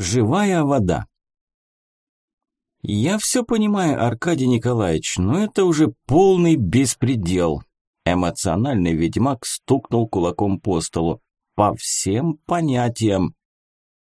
Живая вода. Я все понимаю, Аркадий Николаевич, но это уже полный беспредел. Эмоциональный ведьмак стукнул кулаком по столу. По всем понятиям.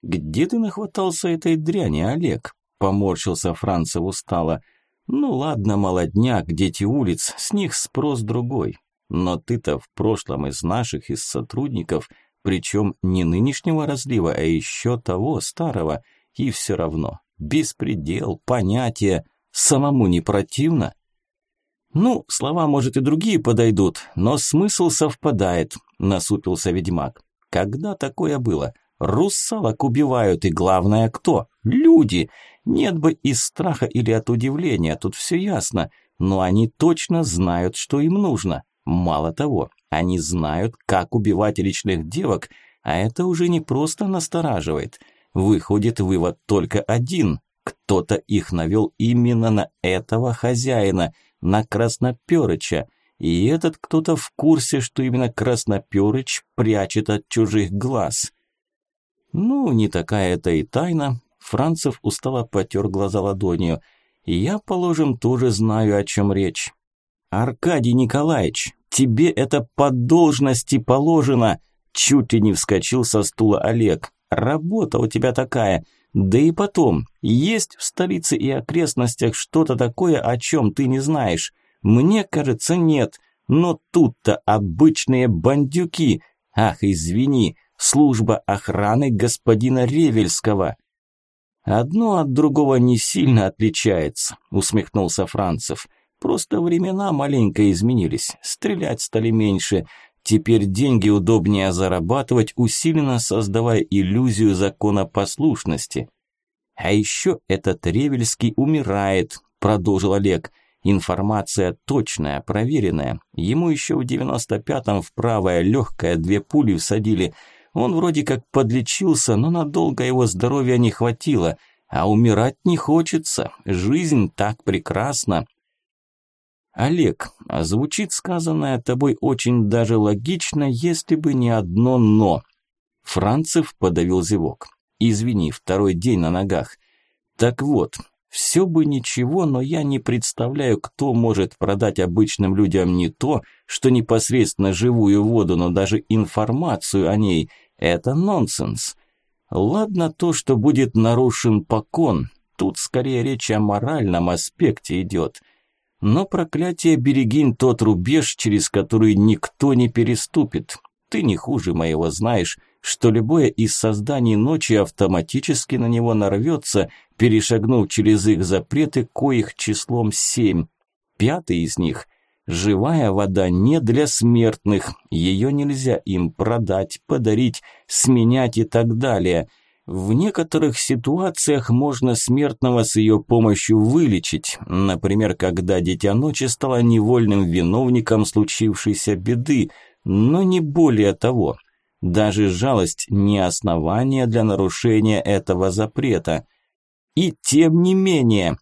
Где ты нахватался этой дряни, Олег? Поморщился Францев устало. Ну ладно, молодняк, дети улиц, с них спрос другой. Но ты-то в прошлом из наших, из сотрудников, причем не нынешнего разлива, а еще того, старого, и все равно. Беспредел, понятие, самому не противно? Ну, слова, может, и другие подойдут, но смысл совпадает, насупился ведьмак. Когда такое было? Русалок убивают, и главное, кто? Люди. Нет бы из страха или от удивления, тут все ясно, но они точно знают, что им нужно. Мало того, они знают, как убивать личных девок, а это уже не просто настораживает. Выходит вывод только один. Кто-то их навел именно на этого хозяина, на Красноперыча, и этот кто-то в курсе, что именно Красноперыч прячет от чужих глаз. Ну, не такая это и тайна. Францев устало потер глаза ладонью. Я, положим, тоже знаю, о чем речь. «Аркадий Николаевич, тебе это по должности положено!» Чуть ли не вскочил со стула Олег. «Работа у тебя такая. Да и потом, есть в столице и окрестностях что-то такое, о чем ты не знаешь. Мне кажется, нет. Но тут-то обычные бандюки. Ах, извини, служба охраны господина Ревельского». «Одно от другого не сильно отличается», – усмехнулся Францев. Просто времена маленько изменились, стрелять стали меньше. Теперь деньги удобнее зарабатывать, усиленно создавая иллюзию законопослушности. А еще этот Ревельский умирает, продолжил Олег. Информация точная, проверенная. Ему еще в 95-м в правое легкое две пули всадили. Он вроде как подлечился, но надолго его здоровья не хватило. А умирать не хочется. Жизнь так прекрасна. Олег, а звучит сказанное тобой очень даже логично, если бы не одно «но». Францев подавил зевок. Извини, второй день на ногах. Так вот, все бы ничего, но я не представляю, кто может продать обычным людям не то, что непосредственно живую воду, но даже информацию о ней. Это нонсенс. Ладно то, что будет нарушен покон. Тут скорее речь о моральном аспекте идет – но проклятие берегинь тот рубеж, через который никто не переступит. Ты не хуже моего знаешь, что любое из созданий ночи автоматически на него нарвется, перешагнув через их запреты, коих числом семь. Пятый из них – живая вода не для смертных, ее нельзя им продать, подарить, сменять и так далее – в некоторых ситуациях можно смертного с ее помощью вылечить, например, когда Дитя Ночи стало невольным виновником случившейся беды, но не более того. Даже жалость не основание для нарушения этого запрета. И тем не менее,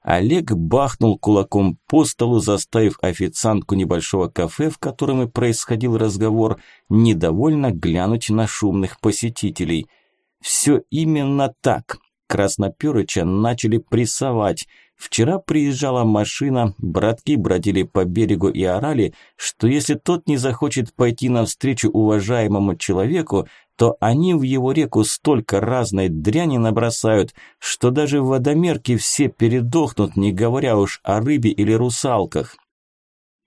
Олег бахнул кулаком по столу, заставив официантку небольшого кафе, в котором и происходил разговор, недовольно глянуть на шумных посетителей – все именно так. Красноперыча начали прессовать. Вчера приезжала машина, братки бродили по берегу и орали, что если тот не захочет пойти навстречу уважаемому человеку, то они в его реку столько разной дряни набросают, что даже водомерки все передохнут, не говоря уж о рыбе или русалках.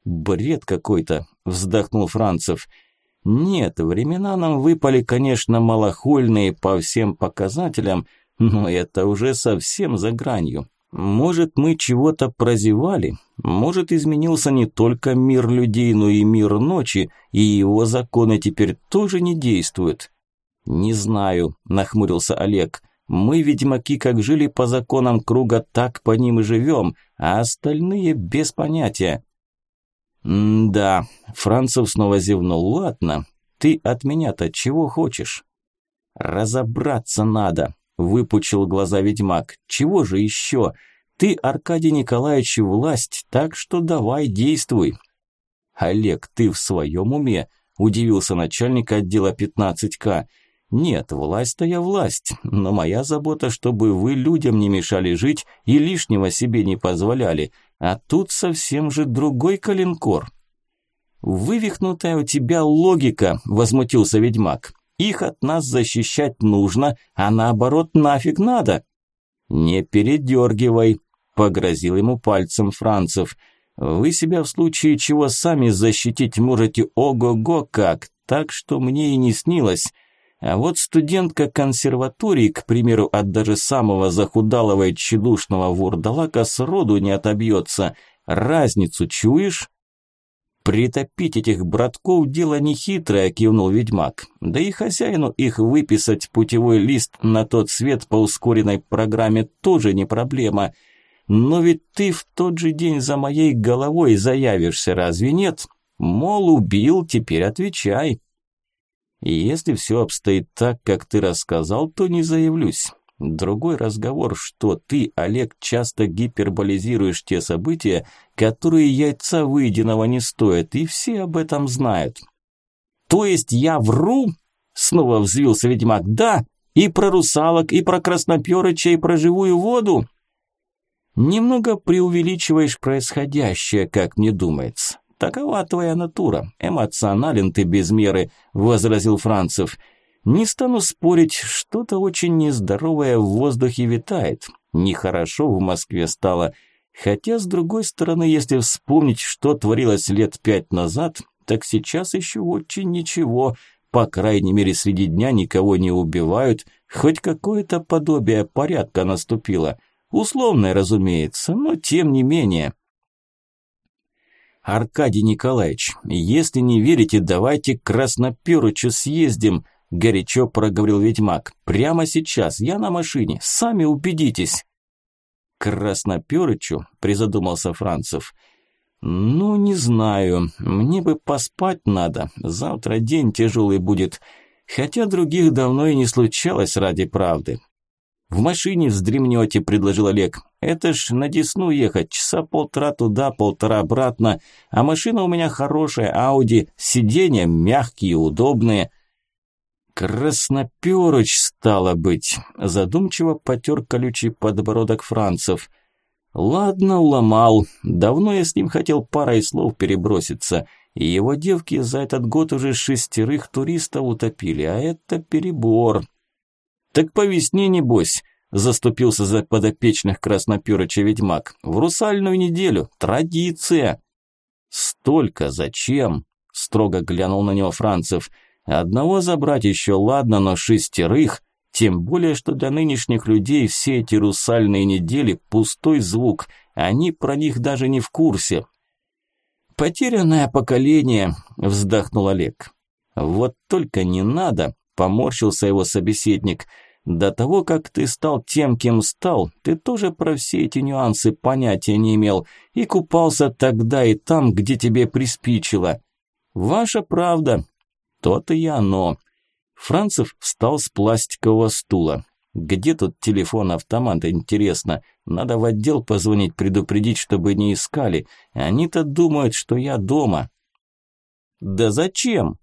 «Бред какой-то», – вздохнул Францев. Нет, времена нам выпали, конечно, малохольные по всем показателям, но это уже совсем за гранью. Может, мы чего-то прозевали? Может, изменился не только мир людей, но и мир ночи, и его законы теперь тоже не действуют? Не знаю, нахмурился Олег. Мы, ведьмаки, как жили по законам круга, так по ним и живем, а остальные без понятия. «Да», – Францев снова зевнул. «Ладно, ты от меня-то чего хочешь?» «Разобраться надо», – выпучил глаза ведьмак. «Чего же еще? Ты, Аркадий Николаевич, власть, так что давай действуй». «Олег, ты в своем уме?» – удивился начальник отдела 15К. Нет, власть-то я власть, но моя забота, чтобы вы людям не мешали жить и лишнего себе не позволяли. А тут совсем же другой калинкор. «Вывихнутая у тебя логика», – возмутился ведьмак. «Их от нас защищать нужно, а наоборот нафиг надо». «Не передергивай», – погрозил ему пальцем Францев. «Вы себя в случае чего сами защитить можете ого-го как, так что мне и не снилось». А вот студентка консерватории, к примеру, от даже самого захудалого и тщедушного вурдалака сроду не отобьется. Разницу чуешь? «Притопить этих братков – дело нехитрое», – кивнул ведьмак. «Да и хозяину их выписать путевой лист на тот свет по ускоренной программе тоже не проблема. Но ведь ты в тот же день за моей головой заявишься, разве нет? Мол, убил, теперь отвечай». «Если все обстоит так, как ты рассказал, то не заявлюсь. Другой разговор, что ты, Олег, часто гиперболизируешь те события, которые яйца выеденного не стоят, и все об этом знают. То есть я вру? Снова взвился ведьмак. Да, и про русалок, и про красноперыча, и про живую воду. Немного преувеличиваешь происходящее, как мне думается. Такова твоя натура, эмоционален ты без меры, возразил Францев. Не стану спорить, что-то очень нездоровое в воздухе витает. Нехорошо в Москве стало. Хотя, с другой стороны, если вспомнить, что творилось лет пять назад, так сейчас еще очень ничего. По крайней мере, среди дня никого не убивают. Хоть какое-то подобие порядка наступило. Условное, разумеется, но тем не менее. Аркадий Николаевич, если не верите, давайте к Красноперычу съездим – горячо проговорил ведьмак. Прямо сейчас, я на машине, сами убедитесь. Красноперычу, призадумался Францев. Ну, не знаю, мне бы поспать надо, завтра день тяжелый будет, хотя других давно и не случалось ради правды. «В машине вздремнете», – предложил Олег. «Это ж на Десну ехать, часа полтора туда, полтора обратно, а машина у меня хорошая, Ауди, сиденья мягкие, удобные». «Красноперыч, стало быть», – задумчиво потер колючий подбородок Францев. «Ладно, уломал. Давно я с ним хотел парой слов переброситься. И его девки за этот год уже шестерых туристов утопили, а это перебор». «Так по весне, небось», – заступился за подопечных Красноперыча ведьмак. «В русальную неделю. Традиция». «Столько зачем?» – строго глянул на него Францев – Одного забрать еще ладно, но шестерых, тем более, что для нынешних людей все эти русальные недели – пустой звук, они про них даже не в курсе. «Потерянное поколение», – вздохнул Олег. «Вот только не надо», – поморщился его собеседник. «До того, как ты стал тем, кем стал, ты тоже про все эти нюансы понятия не имел и купался тогда и там, где тебе приспичило. Ваша правда, то-то и оно. Францев встал с пластикового стула. Где тут телефон-автомат, интересно? Надо в отдел позвонить, предупредить, чтобы не искали. Они-то думают, что я дома. Да зачем?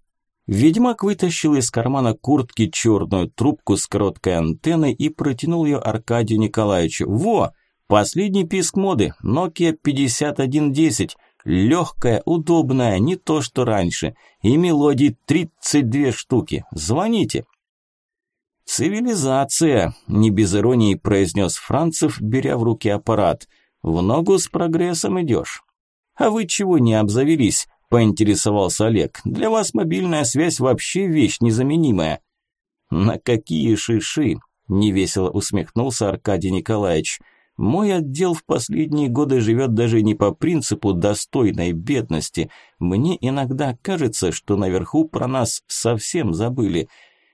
Ведьмак вытащил из кармана куртки черную трубку с короткой антенной и протянул ее Аркадию Николаевичу. «Во! Последний писк моды, Nokia 5110. Легкая, удобная, не то что раньше. И мелодий 32 штуки. Звоните. «Цивилизация», – не без иронии произнес Францев, беря в руки аппарат. «В ногу с прогрессом идешь». «А вы чего не обзавелись?» – поинтересовался Олег. «Для вас мобильная связь вообще вещь незаменимая». «На какие шиши?» – невесело усмехнулся Аркадий Николаевич. Мой отдел в последние годы живет даже не по принципу достойной бедности. Мне иногда кажется, что наверху про нас совсем забыли.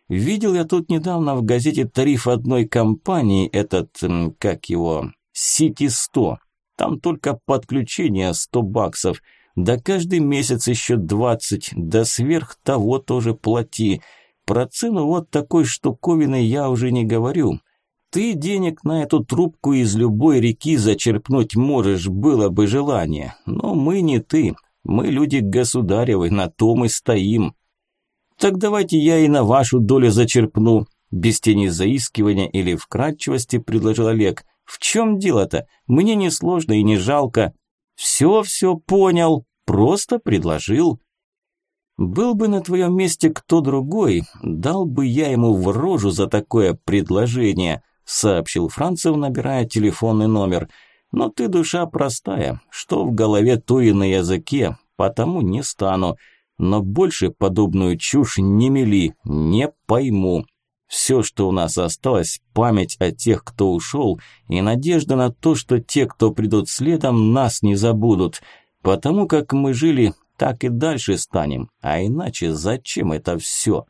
Видел я тут недавно в газете тариф одной компании, этот, как его, Сити 100. Там только подключение 100 баксов. Да каждый месяц еще 20, да сверх того тоже плати. Про цену вот такой штуковины я уже не говорю. Ты денег на эту трубку из любой реки зачерпнуть можешь, было бы желание. Но мы не ты. Мы люди государевы, на том и стоим. Так давайте я и на вашу долю зачерпну. Без тени заискивания или вкрадчивости предложил Олег. В чем дело-то? Мне не сложно и не жалко. Все-все понял, просто предложил. Был бы на твоем месте кто другой, дал бы я ему в рожу за такое предложение, сообщил Францев, набирая телефонный номер. Но ты душа простая, что в голове, то и на языке, потому не стану. Но больше подобную чушь не мели, не пойму. Все, что у нас осталось, память о тех, кто ушел, и надежда на то, что те, кто придут следом, нас не забудут. Потому как мы жили, так и дальше станем. А иначе зачем это все?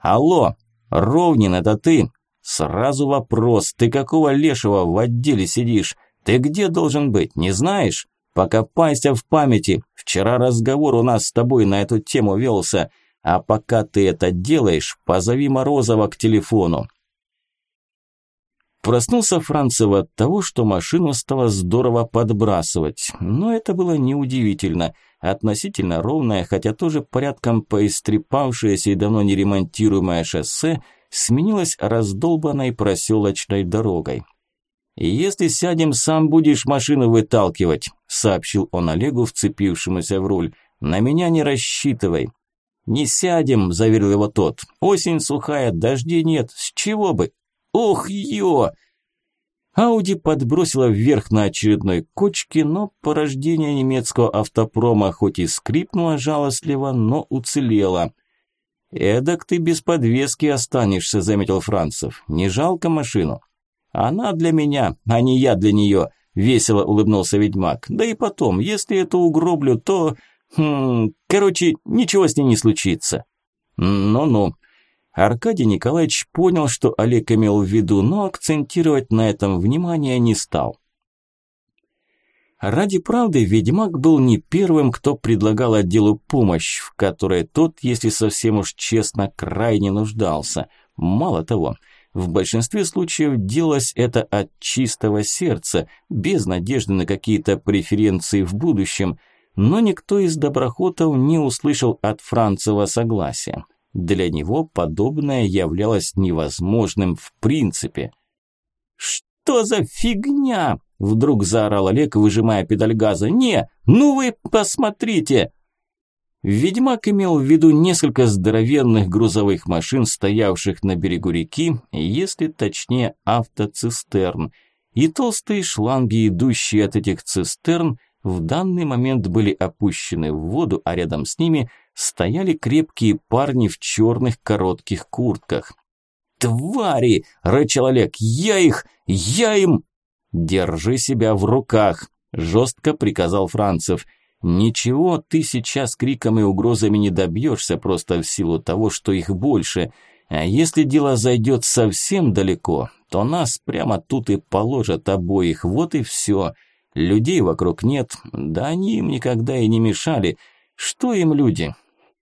Алло, Ровнин, это ты? Сразу вопрос, ты какого лешего в отделе сидишь? Ты где должен быть, не знаешь? Покопайся в памяти. Вчера разговор у нас с тобой на эту тему велся. А пока ты это делаешь, позови Морозова к телефону. Проснулся Францев от того, что машину стало здорово подбрасывать. Но это было неудивительно. Относительно ровное, хотя тоже порядком поистрепавшееся и давно не ремонтируемое шоссе, сменилось раздолбанной проселочной дорогой. «Если сядем, сам будешь машину выталкивать», – сообщил он Олегу, вцепившемуся в руль. «На меня не рассчитывай». «Не сядем», – заверил его тот. «Осень сухая, дождей нет, с чего бы?» «Ох, ё!» Ауди подбросила вверх на очередной кочке, но порождение немецкого автопрома хоть и скрипнуло жалостливо, но уцелело. «Эдак ты без подвески останешься», – заметил Францев. «Не жалко машину?» «Она для меня, а не я для нее», – весело улыбнулся ведьмак. «Да и потом, если это угроблю, то Хм, короче, ничего с ней не случится. Ну-ну. Аркадий Николаевич понял, что Олег имел в виду, но акцентировать на этом внимание не стал. Ради правды, ведьмак был не первым, кто предлагал отделу помощь, в которой тот, если совсем уж честно, крайне нуждался. Мало того, в большинстве случаев делалось это от чистого сердца, без надежды на какие-то преференции в будущем – но никто из доброхотов не услышал от Францева согласия. Для него подобное являлось невозможным в принципе. «Что за фигня?» – вдруг заорал Олег, выжимая педаль газа. «Не, ну вы посмотрите!» Ведьмак имел в виду несколько здоровенных грузовых машин, стоявших на берегу реки, если точнее автоцистерн, и толстые шланги, идущие от этих цистерн – в данный момент были опущены в воду, а рядом с ними стояли крепкие парни в черных коротких куртках. «Твари!» – рычал Олег. «Я их! Я им!» «Держи себя в руках!» – жестко приказал Францев. «Ничего ты сейчас криком и угрозами не добьешься просто в силу того, что их больше. А если дело зайдет совсем далеко, то нас прямо тут и положат обоих, вот и все». Людей вокруг нет, да они им никогда и не мешали. Что им люди?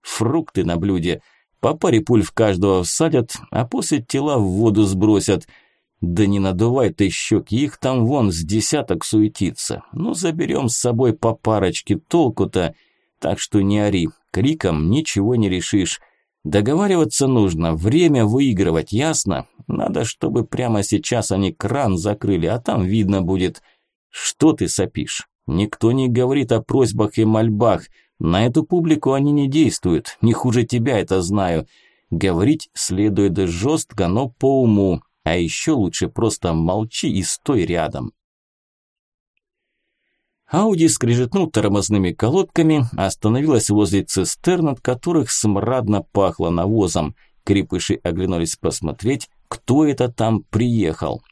Фрукты на блюде. По паре пуль в каждого всадят, а после тела в воду сбросят. Да не надувай ты щеки, их там вон с десяток суетится. Ну, заберем с собой по парочке, толку-то. Так что не ори, криком ничего не решишь. Договариваться нужно, время выигрывать, ясно? Надо, чтобы прямо сейчас они кран закрыли, а там видно будет – «Что ты сопишь? Никто не говорит о просьбах и мольбах. На эту публику они не действуют. Не хуже тебя это знаю. Говорить следует жестко, но по уму. А еще лучше просто молчи и стой рядом». Ауди, скрежетнул тормозными колодками, остановилась возле цистерн, от которых смрадно пахло навозом. Крепыши оглянулись посмотреть, кто это там приехал.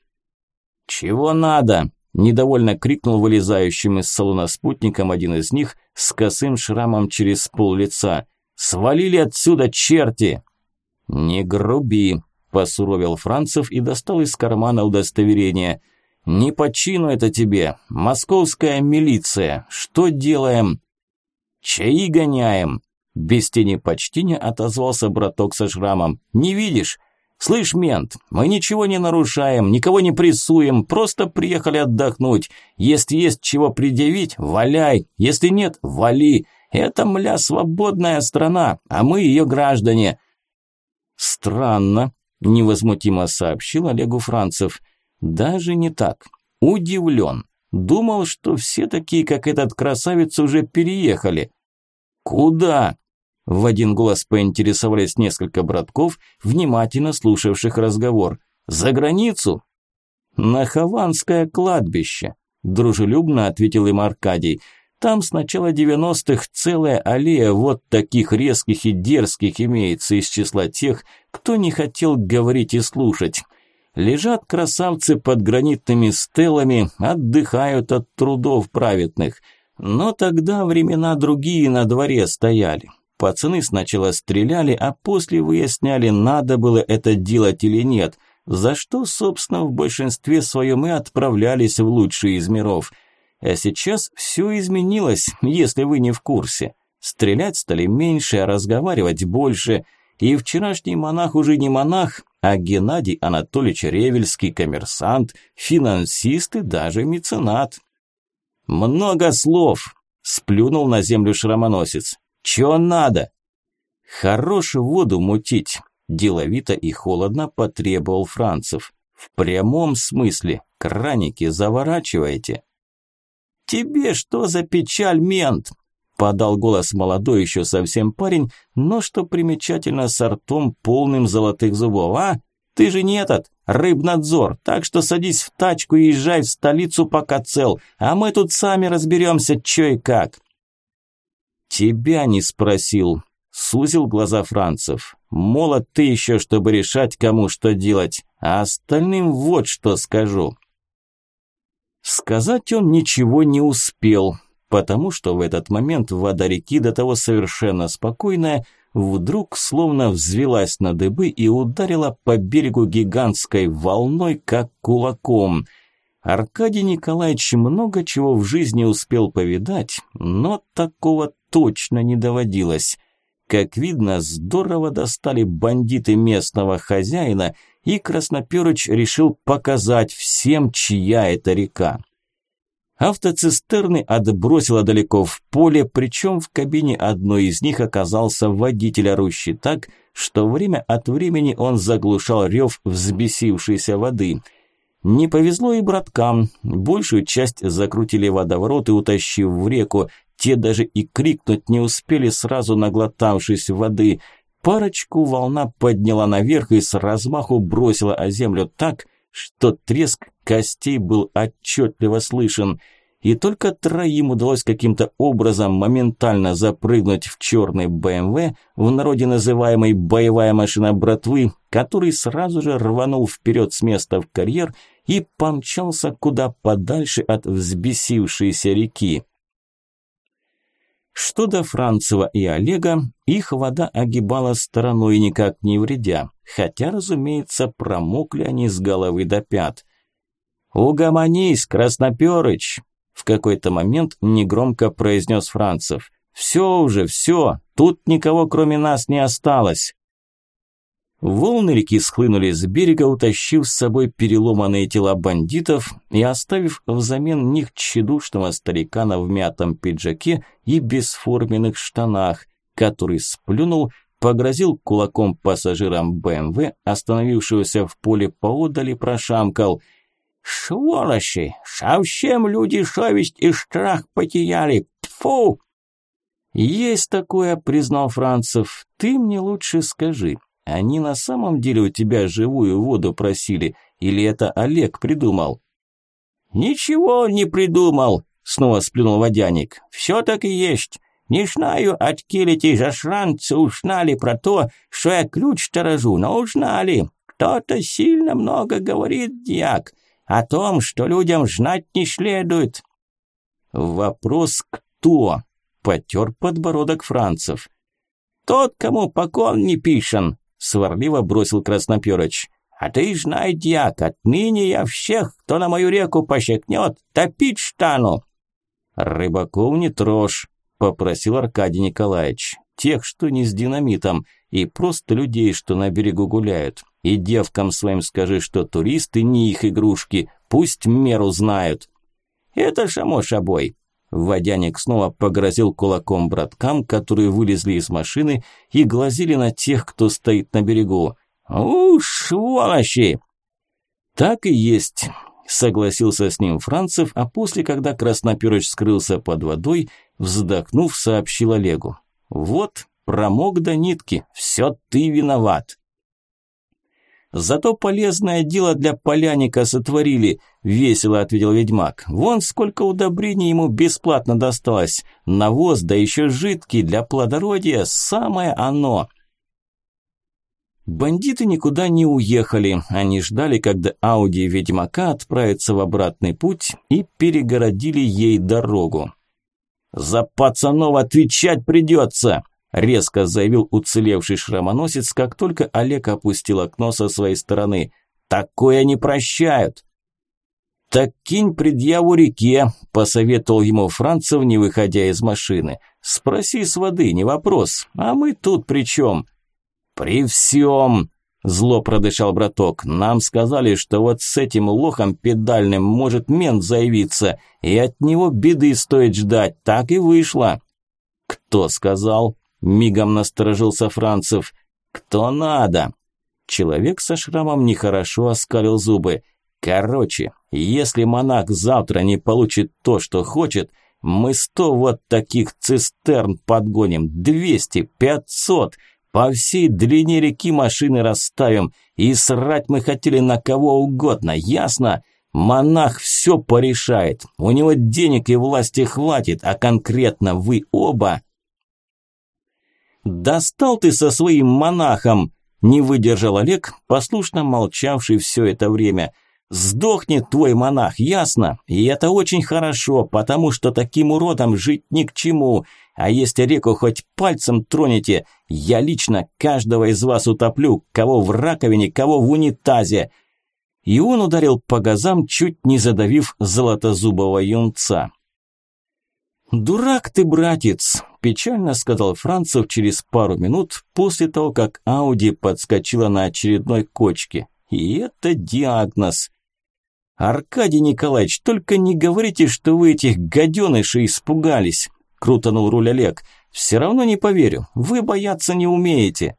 «Чего надо?» Недовольно крикнул вылезающим из салона спутником один из них с косым шрамом через пол лица. «Свалили отсюда, черти!» «Не груби!» – посуровил Францев и достал из кармана удостоверение. «Не по чину это тебе! Московская милиция! Что делаем?» «Чаи гоняем!» Без тени почтения отозвался браток со шрамом. «Не видишь? «Слышь, мент, мы ничего не нарушаем, никого не прессуем, просто приехали отдохнуть. Если есть чего предъявить, валяй, если нет, вали. Это, мля, свободная страна, а мы ее граждане. Странно, невозмутимо сообщил Олегу Францев. Даже не так. Удивлен. Думал, что все такие, как этот красавец, уже переехали. Куда? В один голос поинтересовались несколько братков, внимательно слушавших разговор. За границу? На Хованское кладбище, дружелюбно ответил им Аркадий. Там с начала 90-х целая аллея вот таких резких и дерзких имеется из числа тех, кто не хотел говорить и слушать. Лежат красавцы под гранитными стелами, отдыхают от трудов праведных. Но тогда времена другие на дворе стояли. Пацаны сначала стреляли, а после выясняли, надо было это делать или нет, за что, собственно, в большинстве своем и отправлялись в лучшие из миров – а сейчас все изменилось, если вы не в курсе. Стрелять стали меньше, а разговаривать больше. И вчерашний монах уже не монах, а Геннадий Анатольевич Ревельский коммерсант, финансист и даже меценат. «Много слов!» – сплюнул на землю шрамоносец. «Чё надо?» «Хорош воду мутить», – деловито и холодно потребовал Францев. «В прямом смысле, краники заворачивайте». «Тебе что за печаль, мент?» Подал голос молодой еще совсем парень, но, что примечательно, с ртом полным золотых зубов. «А? Ты же не этот, рыбнадзор, так что садись в тачку и езжай в столицу, пока цел, а мы тут сами разберемся, чё и как». «Тебя не спросил», – сузил глаза Францев. «Молод ты еще, чтобы решать, кому что делать, а остальным вот что скажу». Сказать он ничего не успел, потому что в этот момент вода реки, до того совершенно спокойная, вдруг словно взвелась на дыбы и ударила по берегу гигантской волной, как кулаком. Аркадий Николаевич много чего в жизни успел повидать, но такого точно не доводилось. Как видно, здорово достали бандиты местного хозяина, и Красноперыч решил показать всем, чья это река. Автоцистерны отбросило далеко в поле, причем в кабине одной из них оказался водитель, орущий так, что время от времени он заглушал рев взбесившейся воды. Не повезло и браткам, большую часть закрутили водоворот и утащив в реку, те даже и крикнуть не успели, сразу наглотавшись воды. Парочку волна подняла наверх и с размаху бросила о землю так, что треск костей был отчетливо слышен. И только троим удалось каким-то образом моментально запрыгнуть в черный БМВ, в народе называемый «боевая машина братвы», который сразу же рванул вперед с места в карьер и помчался куда подальше от взбесившейся реки. Что до Францева и Олега, их вода огибала стороной никак не вредя, хотя, разумеется, промокли они с головы до пят. «Угомонись, Красноперыч!» В какой-то момент негромко произнес Францев. «Все уже, все, тут никого кроме нас не осталось!» Волны реки схлынули с берега, утащив с собой переломанные тела бандитов и оставив взамен них тщедушного старикана в мятом пиджаке и бесформенных штанах, который сплюнул, погрозил кулаком пассажирам БМВ, остановившегося в поле поодали, прошамкал «Сволочи! Совсем люди совесть и страх потеряли! Тьфу!» «Есть такое», – признал Францев. «Ты мне лучше скажи, они на самом деле у тебя живую воду просили, или это Олег придумал?» «Ничего не придумал», – снова сплюнул водяник. «Все так и есть. Не знаю, откели эти зашранцы узнали про то, что я ключ сторожу, но узнали. Кто-то сильно много говорит, дьяк, о том, что людям знать не следует». «Вопрос кто?» – потер подбородок Францев. «Тот, кому покон не пишен», сварливо бросил Красноперыч. «А ты знай, дьяк, отныне я всех, кто на мою реку пощекнет, топить стану!» «Рыбаков не трожь», – попросил Аркадий Николаевич. «Тех, что не с динамитом, и просто людей, что на берегу гуляют. И девкам своим скажи, что туристы не их игрушки, пусть меру знают». «Это само собой», – Водяник снова погрозил кулаком браткам, которые вылезли из машины и глазели на тех, кто стоит на берегу. «У, сволочи!» «Так и есть», – согласился с ним Францев, а после, когда Красноперыч скрылся под водой, вздохнув, сообщил Олегу. «Вот, промок до нитки, все ты виноват». «Зато полезное дело для поляника сотворили», – весело ответил ведьмак. «Вон сколько удобрений ему бесплатно досталось. Навоз, да еще жидкий, для плодородия, самое оно». Бандиты никуда не уехали, они ждали, когда Ауди Ведьмака отправится в обратный путь и перегородили ей дорогу. «За пацанов отвечать придется!» – резко заявил уцелевший шрамоносец, как только Олег опустил окно со своей стороны. «Такое не прощают!» «Так кинь предъяву реке», – посоветовал ему Францев, не выходя из машины. «Спроси с воды, не вопрос. А мы тут при чем?» «При всем!» – зло продышал браток. «Нам сказали, что вот с этим лохом педальным может мент заявиться, и от него беды стоит ждать. Так и вышло». «Кто сказал?» – мигом насторожился Францев. «Кто надо?» Человек со шрамом нехорошо оскалил зубы. «Короче, если монах завтра не получит то, что хочет, мы сто вот таких цистерн подгоним, двести, пятьсот, по всей длине реки машины расставим, и срать мы хотели на кого угодно, ясно? Монах все порешает, у него денег и власти хватит, а конкретно вы оба... «Достал ты со своим монахом!» – не выдержал Олег, послушно молчавший все это время – Сдохнет твой монах, ясно? И это очень хорошо, потому что таким уродом жить ни к чему. А если реку хоть пальцем тронете, я лично каждого из вас утоплю, кого в раковине, кого в унитазе. И он ударил по газам, чуть не задавив золотозубого юнца. «Дурак ты, братец!» – печально сказал Францев через пару минут после того, как Ауди подскочила на очередной кочке. «И это диагноз!» «Аркадий Николаевич, только не говорите, что вы этих гаденышей испугались!» – крутанул руль Олег. «Все равно не поверю, вы бояться не умеете».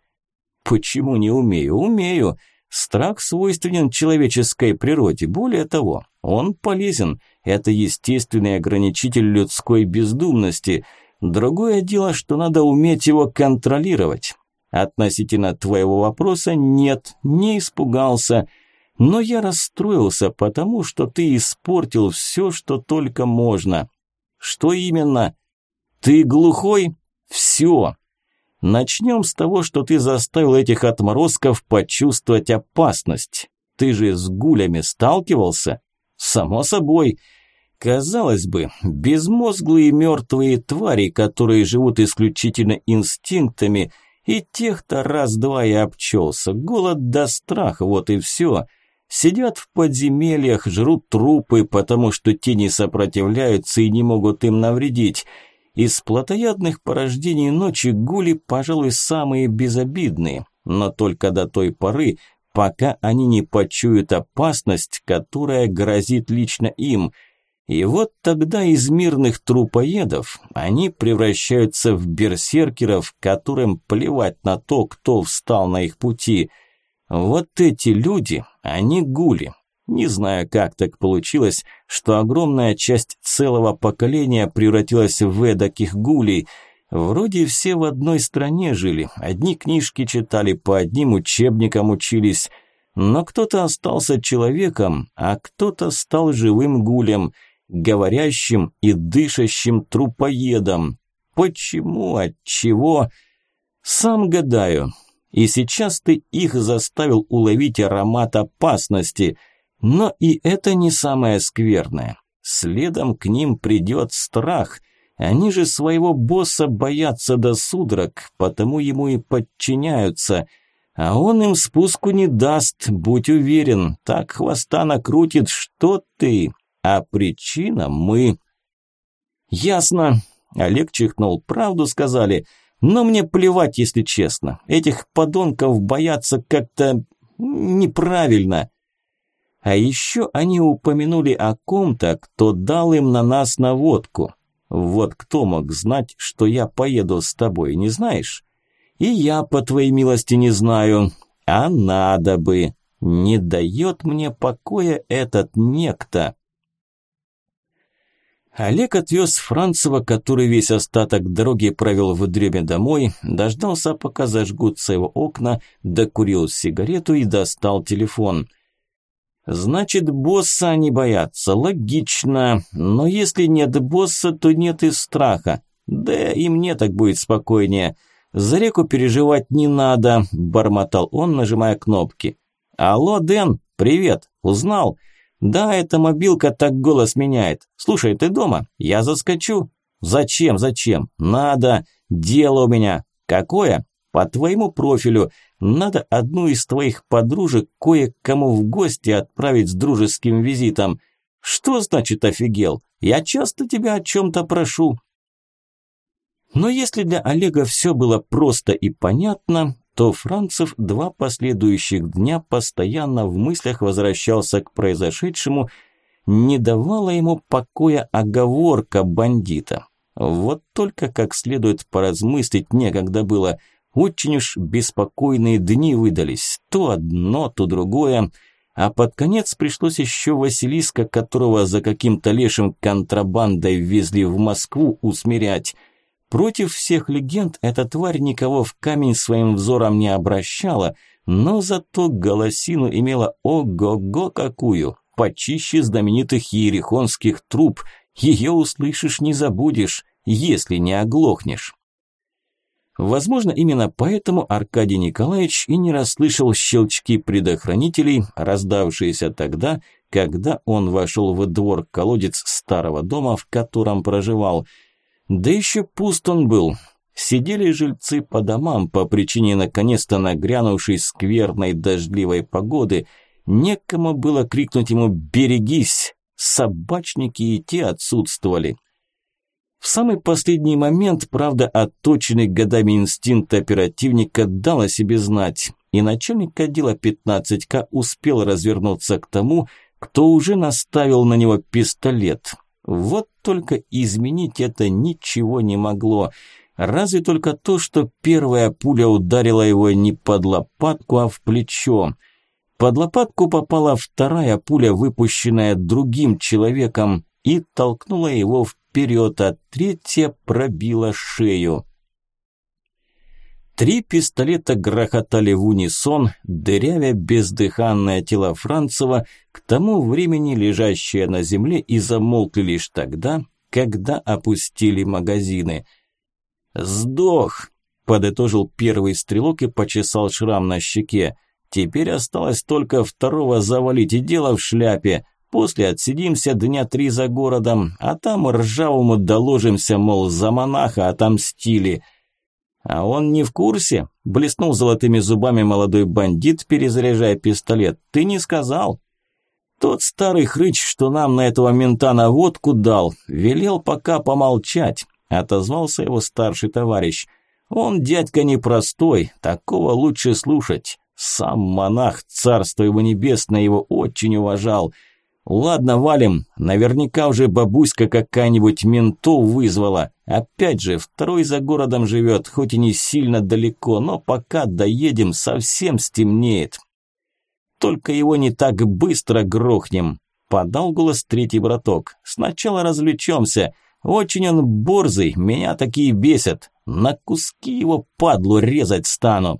«Почему не умею? Умею. Страх свойственен человеческой природе. Более того, он полезен. Это естественный ограничитель людской бездумности. Другое дело, что надо уметь его контролировать. Относительно твоего вопроса нет, не испугался». Но я расстроился, потому что ты испортил все, что только можно. Что именно? Ты глухой? Все. Начнем с того, что ты заставил этих отморозков почувствовать опасность. Ты же с гулями сталкивался? Само собой. Казалось бы, безмозглые мертвые твари, которые живут исключительно инстинктами, и тех-то раз-два и обчелся. Голод да страх, вот и все. Сидят в подземельях, жрут трупы, потому что те не сопротивляются и не могут им навредить. Из плотоядных порождений ночи гули, пожалуй, самые безобидные, но только до той поры, пока они не почуют опасность, которая грозит лично им. И вот тогда из мирных трупоедов они превращаются в берсеркеров, которым плевать на то, кто встал на их пути – вот эти люди, они гули. Не знаю, как так получилось, что огромная часть целого поколения превратилась в эдаких гулей. Вроде все в одной стране жили, одни книжки читали, по одним учебникам учились. Но кто-то остался человеком, а кто-то стал живым гулем, говорящим и дышащим трупоедом. Почему, от чего? Сам гадаю. И сейчас ты их заставил уловить аромат опасности. Но и это не самое скверное. Следом к ним придет страх. Они же своего босса боятся до судорог, потому ему и подчиняются. А он им спуску не даст, будь уверен. Так хвоста накрутит, что ты. А причина мы. Ясно. Олег чихнул. Правду сказали. Но мне плевать, если честно. Этих подонков бояться как-то неправильно. А еще они упомянули о ком-то, кто дал им на нас наводку. Вот кто мог знать, что я поеду с тобой, не знаешь? И я, по твоей милости, не знаю. А надо бы. Не дает мне покоя этот некто. Олег отвез Францева, который весь остаток дороги провел в дреме домой, дождался, пока зажгутся его окна, докурил сигарету и достал телефон. Значит, босса они боятся, логично, но если нет босса, то нет и страха. Да и мне так будет спокойнее. За реку переживать не надо, бормотал он, нажимая кнопки. Алло, Дэн, привет, узнал? «Да, эта мобилка так голос меняет. Слушай, ты дома? Я заскочу». «Зачем, зачем? Надо. Дело у меня. Какое? По твоему профилю. Надо одну из твоих подружек кое-кому в гости отправить с дружеским визитом. Что значит офигел? Я часто тебя о чем-то прошу». Но если для Олега все было просто и понятно, то Францев два последующих дня постоянно в мыслях возвращался к произошедшему, не давала ему покоя оговорка бандита. Вот только как следует поразмыслить некогда было, очень уж беспокойные дни выдались, то одно, то другое, а под конец пришлось еще Василиска, которого за каким-то лешим контрабандой везли в Москву усмирять – Против всех легенд эта тварь никого в камень своим взором не обращала, но зато голосину имела ого-го какую, почище знаменитых ерехонских труб. Ее услышишь, не забудешь, если не оглохнешь. Возможно, именно поэтому Аркадий Николаевич и не расслышал щелчки предохранителей, раздавшиеся тогда, когда он вошел во двор-колодец старого дома, в котором проживал – да еще пуст он был. Сидели жильцы по домам по причине наконец-то нагрянувшей скверной дождливой погоды. Некому было крикнуть ему «Берегись!» Собачники и те отсутствовали. В самый последний момент, правда, отточенный годами инстинкт оперативника дал о себе знать, и начальник отдела 15К успел развернуться к тому, кто уже наставил на него пистолет – вот только изменить это ничего не могло. Разве только то, что первая пуля ударила его не под лопатку, а в плечо. Под лопатку попала вторая пуля, выпущенная другим человеком, и толкнула его вперед, а третья пробила шею. Три пистолета грохотали в унисон, дырявя бездыханное тело Францева, к тому времени лежащее на земле и замолкли лишь тогда, когда опустили магазины. «Сдох!» – подытожил первый стрелок и почесал шрам на щеке. «Теперь осталось только второго завалить и дело в шляпе. После отсидимся дня три за городом, а там ржавому доложимся, мол, за монаха отомстили». «А он не в курсе?» – блеснул золотыми зубами молодой бандит, перезаряжая пистолет. «Ты не сказал?» «Тот старый хрыч, что нам на этого мента на водку дал, велел пока помолчать», – отозвался его старший товарищ. «Он дядька непростой, такого лучше слушать. Сам монах, царство его небесное, его очень уважал». Ладно, валим. Наверняка уже бабуська какая-нибудь ментов вызвала. Опять же, второй за городом живет, хоть и не сильно далеко, но пока доедем, совсем стемнеет. Только его не так быстро грохнем. Подал голос третий браток. Сначала развлечемся. Очень он борзый, меня такие бесят. На куски его падлу резать стану.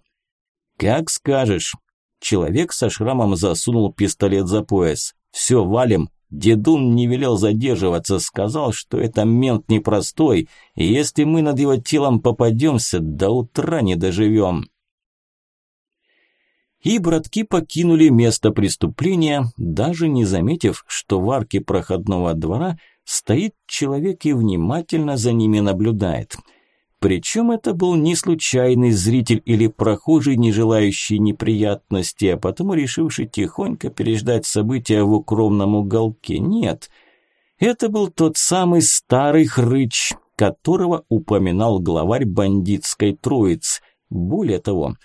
Как скажешь. Человек со шрамом засунул пистолет за пояс. «Все, валим!» Дедун не велел задерживаться, сказал, что это мент непростой, и если мы над его телом попадемся, до утра не доживем. И братки покинули место преступления, даже не заметив, что в арке проходного двора стоит человек и внимательно за ними наблюдает – причем это был не случайный зритель или прохожий, не желающий неприятности, а потому решивший тихонько переждать события в укромном уголке. Нет, это был тот самый старый хрыч, которого упоминал главарь бандитской троицы. Более того,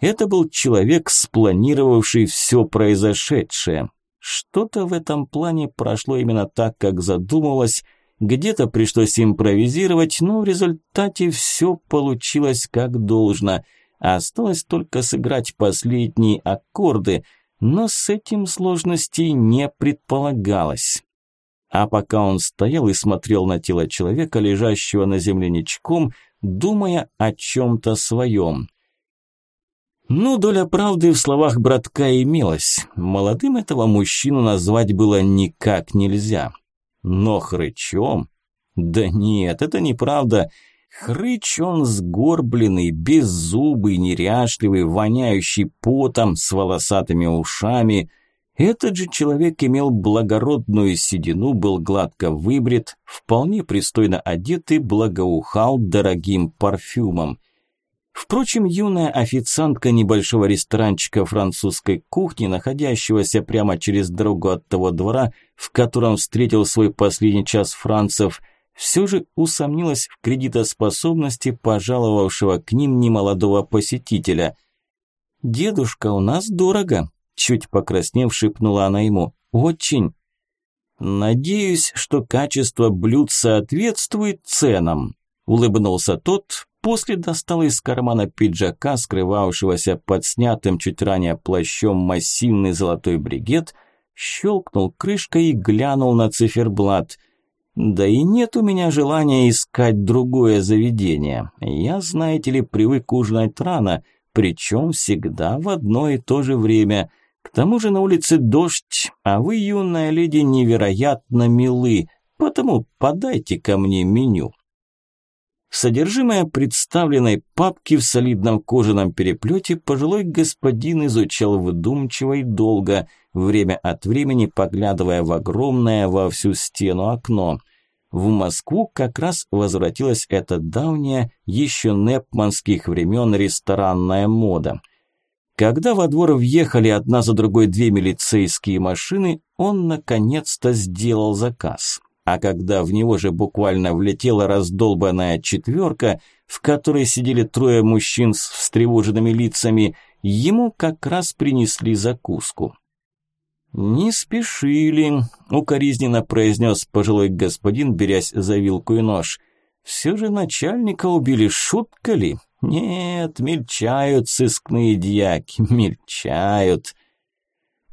это был человек, спланировавший все произошедшее. Что-то в этом плане прошло именно так, как задумалось, Где-то пришлось импровизировать, но в результате все получилось как должно. Осталось только сыграть последние аккорды, но с этим сложностей не предполагалось. А пока он стоял и смотрел на тело человека, лежащего на земле ничком, думая о чем-то своем. Ну, доля правды в словах братка имелась. Молодым этого мужчину назвать было никак нельзя. Но хрычом? Да нет, это неправда. Хрыч он сгорбленный, беззубый, неряшливый, воняющий потом, с волосатыми ушами. Этот же человек имел благородную седину, был гладко выбрит, вполне пристойно одет и благоухал дорогим парфюмом. Впрочем, юная официантка небольшого ресторанчика французской кухни, находящегося прямо через дорогу от того двора, в котором встретил свой последний час Францев, все же усомнилась в кредитоспособности пожаловавшего к ним немолодого посетителя. «Дедушка, у нас дорого», – чуть покраснев шепнула она ему. «Очень». «Надеюсь, что качество блюд соответствует ценам», – улыбнулся тот, После достал из кармана пиджака, скрывавшегося под снятым чуть ранее плащом массивный золотой бригет, щелкнул крышкой и глянул на циферблат. Да и нет у меня желания искать другое заведение. Я, знаете ли, привык ужинать рано, причем всегда в одно и то же время. К тому же на улице дождь, а вы, юная леди, невероятно милы, потому подайте ко мне меню. Содержимое представленной папки в солидном кожаном переплете пожилой господин изучал вдумчиво и долго, время от времени поглядывая в огромное во всю стену окно. В Москву как раз возвратилась эта давняя, еще непманских времен ресторанная мода. Когда во двор въехали одна за другой две милицейские машины, он наконец-то сделал заказ а когда в него же буквально влетела раздолбанная четверка, в которой сидели трое мужчин с встревоженными лицами, ему как раз принесли закуску. «Не спешили», – укоризненно произнес пожилой господин, берясь за вилку и нож. «Все же начальника убили, шутка ли? Нет, мельчают сыскные дьяки, мельчают».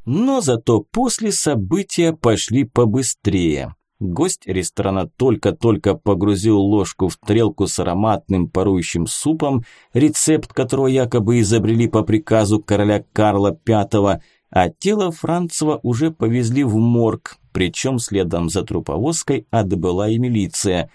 Но зато после события пошли побыстрее. Гость ресторана только-только погрузил ложку в тарелку с ароматным парующим супом, рецепт которого якобы изобрели по приказу короля Карла V, а тело Францева уже повезли в морг, причем следом за труповозкой отбыла и милиция.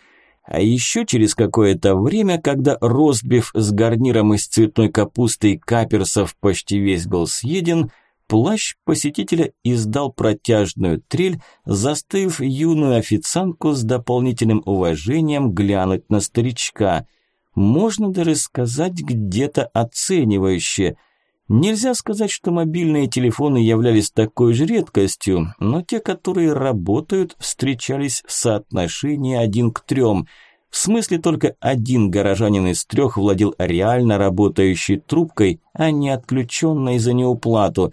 А еще через какое-то время, когда ростбиф с гарниром из цветной капусты и каперсов почти весь был съеден, Плащ посетителя издал протяжную трель, заставив юную официантку с дополнительным уважением глянуть на старичка. Можно даже сказать где-то оценивающе. Нельзя сказать, что мобильные телефоны являлись такой же редкостью, но те, которые работают, встречались в соотношении один к трем – в смысле только один горожанин из трех владел реально работающей трубкой, а не отключенной за неуплату.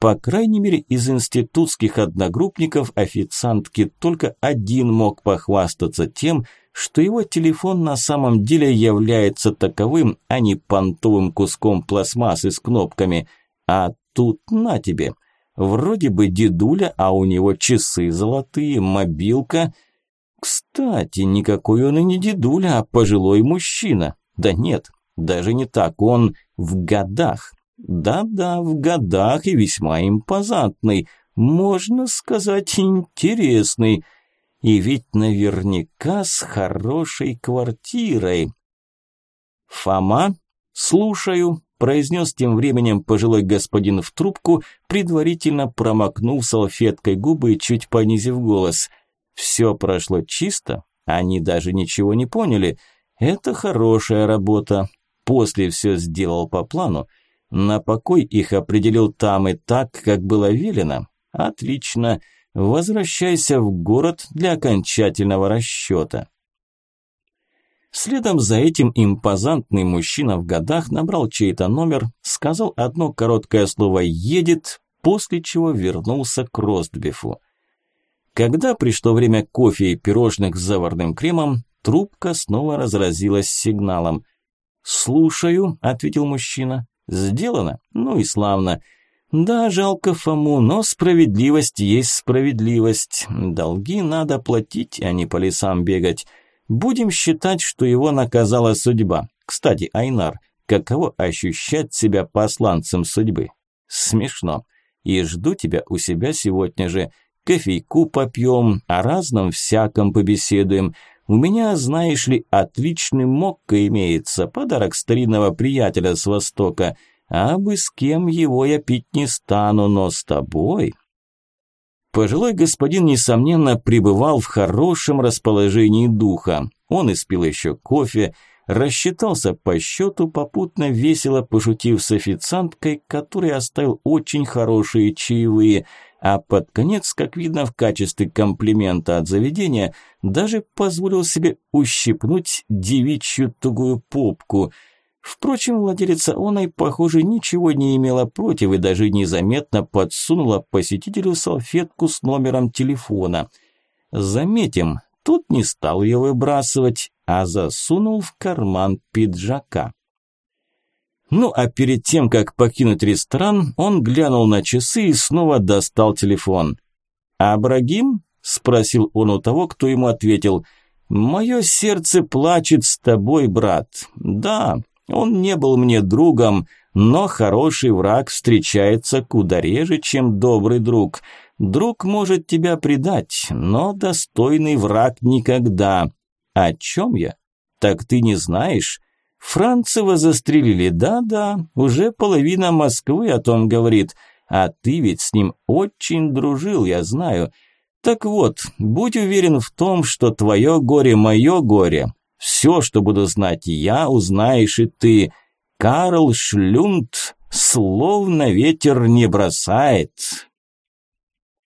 По крайней мере, из институтских одногруппников официантки только один мог похвастаться тем, что его телефон на самом деле является таковым, а не понтовым куском пластмассы с кнопками. А тут на тебе. Вроде бы дедуля, а у него часы золотые, мобилка. Кстати, никакой он и не дедуля, а пожилой мужчина. Да нет, даже не так, он в годах. Да-да, в годах и весьма импозантный, можно сказать, интересный. И ведь наверняка с хорошей квартирой. «Фома, слушаю», – произнес тем временем пожилой господин в трубку, предварительно промокнув салфеткой губы и чуть понизив голос. «Все прошло чисто, они даже ничего не поняли. Это хорошая работа. После все сделал по плану. На покой их определил там и так, как было велено. Отлично. Возвращайся в город для окончательного расчета. Следом за этим импозантный мужчина в годах набрал чей-то номер, сказал одно короткое слово «едет», после чего вернулся к Ростбифу. Когда пришло время кофе и пирожных с заварным кремом, трубка снова разразилась сигналом. «Слушаю», – ответил мужчина. «Сделано? Ну и славно. Да, жалко Фому, но справедливость есть справедливость. Долги надо платить, а не по лесам бегать. Будем считать, что его наказала судьба. Кстати, Айнар, каково ощущать себя посланцем судьбы? Смешно. И жду тебя у себя сегодня же. Кофейку попьем, о разном всяком побеседуем. У меня, знаешь ли, отличный мокко имеется, подарок старинного приятеля с Востока. А бы с кем его я пить не стану, но с тобой... Пожилой господин, несомненно, пребывал в хорошем расположении духа. Он испил еще кофе, рассчитался по счету, попутно весело пошутив с официанткой, который оставил очень хорошие чаевые, а под конец, как видно в качестве комплимента от заведения, даже позволил себе ущипнуть девичью тугую попку – Впрочем, владелица оной, похоже, ничего не имела против и даже незаметно подсунула посетителю салфетку с номером телефона. Заметим, тот не стал ее выбрасывать, а засунул в карман пиджака. Ну а перед тем, как покинуть ресторан, он глянул на часы и снова достал телефон. «Абрагим?» – спросил он у того, кто ему ответил. «Мое сердце плачет с тобой, брат. Да, он не был мне другом, но хороший враг встречается куда реже, чем добрый друг. Друг может тебя предать, но достойный враг никогда. О чем я? Так ты не знаешь? Францева застрелили, да-да, уже половина Москвы о том говорит. А ты ведь с ним очень дружил, я знаю. Так вот, будь уверен в том, что твое горе – мое горе, все, что буду знать я, узнаешь и ты. Карл Шлюнд словно ветер не бросает.